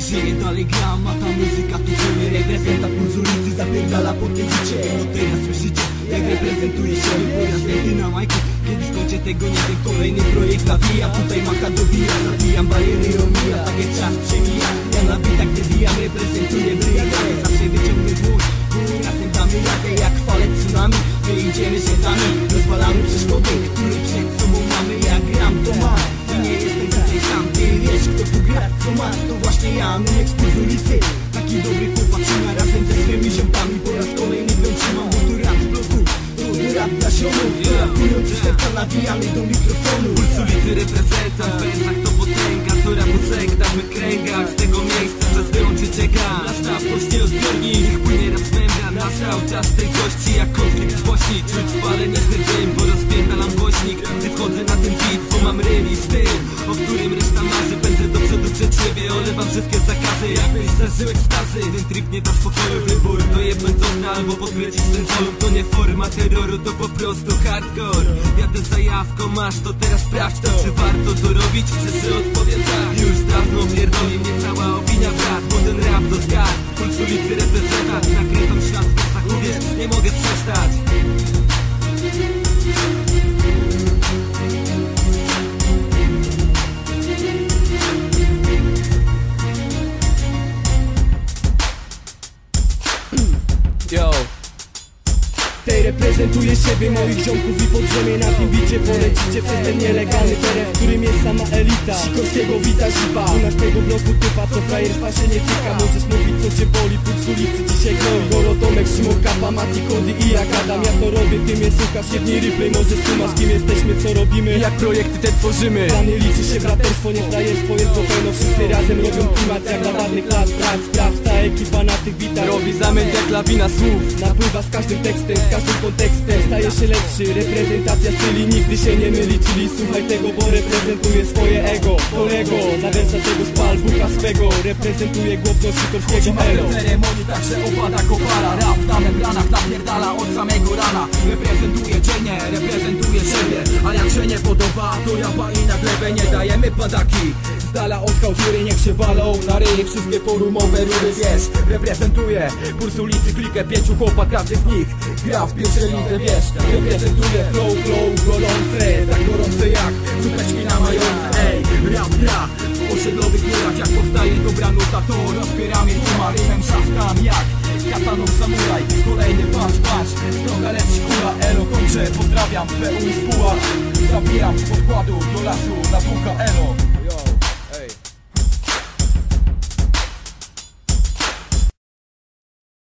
dalej dalej gram A ta muzyka tu płynie Reprezentant z ulicy zapierdala po życie No teraz słyszycie, jak reprezentuje się Po raz wejdę na majku Kiedy skończę tego nie ten kolejny projekt Tutaj macha dobija, zabijam bariery omijam Tak jak czas przemija Ja na bitach wybijam, reprezentuję bryjadę Zawsze wyciągnę dłoń Razem damy radę jak fale tsunami My idziemy rzędami Rozwalamy tu To właśnie ja, my ekspos ulicy Taki dobry chłopaczyna razem ze swymi ziomkami. Po raz kolejny trzymam, bo tu rap z bloku To rap dla ziomów. To rapujący serca nawijamy do mikrofonu. Puls ulicy reprezentant, w wersach to potęga. To rap o sektach, my kręgach Z tego miejsca czas wyłączyć ekran. Nastaw pościel odbiornik, niech płynie rap z Nastał czas tej gości, jak konflikt w Bośni Czuć spalenizny dym, bo rozpierdalam głośnik Gdy wchodzę na ten beat, bo mam release tym O którym reszta marzy, siebie Olewam wszystkie zakazy, jakbyś zażył ekstazy Ten trip nie da spokoju, wybór to jebnąć okna Albo podkręcić ten volum, to nie forma terroru To po prostu hardcore. Jadę zajawką, masz to teraz sprawdź to Czy warto to robić? Wszyscy odpowiem tak Już dawno tej reprezentuję siebie, moich ziomków i podziemie. Na tym bicie polecicie przez ten nielegalny teren W którym jest sama elita. Sikorskiego wita zipa U nas tego bloku typa, co frajerstwa się nie tyka Możesz mówić co cię boli, puls ulicy dzisiaj gnoi Goro, Tomek, Szymon, Kapa, Mati, Kody i jak Adam Ja to robię, ty mnie słuchasz, jedni replay Może skumasz kim jesteśmy, co robimy. Jak projekty te tworzymy. Plany liczy się braterstwo, nie frajerstwo jest do pełno. Wszyscy razem robią klimat jak dla dawnych lat sprawdź, ta ekipa na tych bitach Robi zamęt jak lawina słów. Napływa z każdym tekstem, z każdym kontekstem. Staje się lepszy, reprezentacja styli nigdy się nie myli Czyli słuchaj tego, bo reprezentuje swoje ego. Kolego, zawersa tego spal, bucha swego. Reprezentuje główną sikorskiego elo. ceremonii także opada kopala Rap na membranach napierdala od samego rana. Reprezentuje cienie, reprezentuje się nie podoba, to japa i na glebę nie dajemy padaki. Z dala od hałtury niech się walą na ryj. Wszystkie forumowe rury wiesz Reprezentuje puls ulicy klikę pięciu chłopak Każdy z nich. Gra w pierwszej lidze wiesz Reprezentuje flow, flow gorące Tak gorące jak cukeczki na mające Ej, rap gra. W osiedlowych górach Jak powstaje dobra nuta to rozbieramy tuma Rymem szaftam jak kataną samuraj. Kolejny patrz, patrz, droga lecz kula Elo kończę, pozdrawiam, PU i Zabijam z podkładu do lasu na puka Elo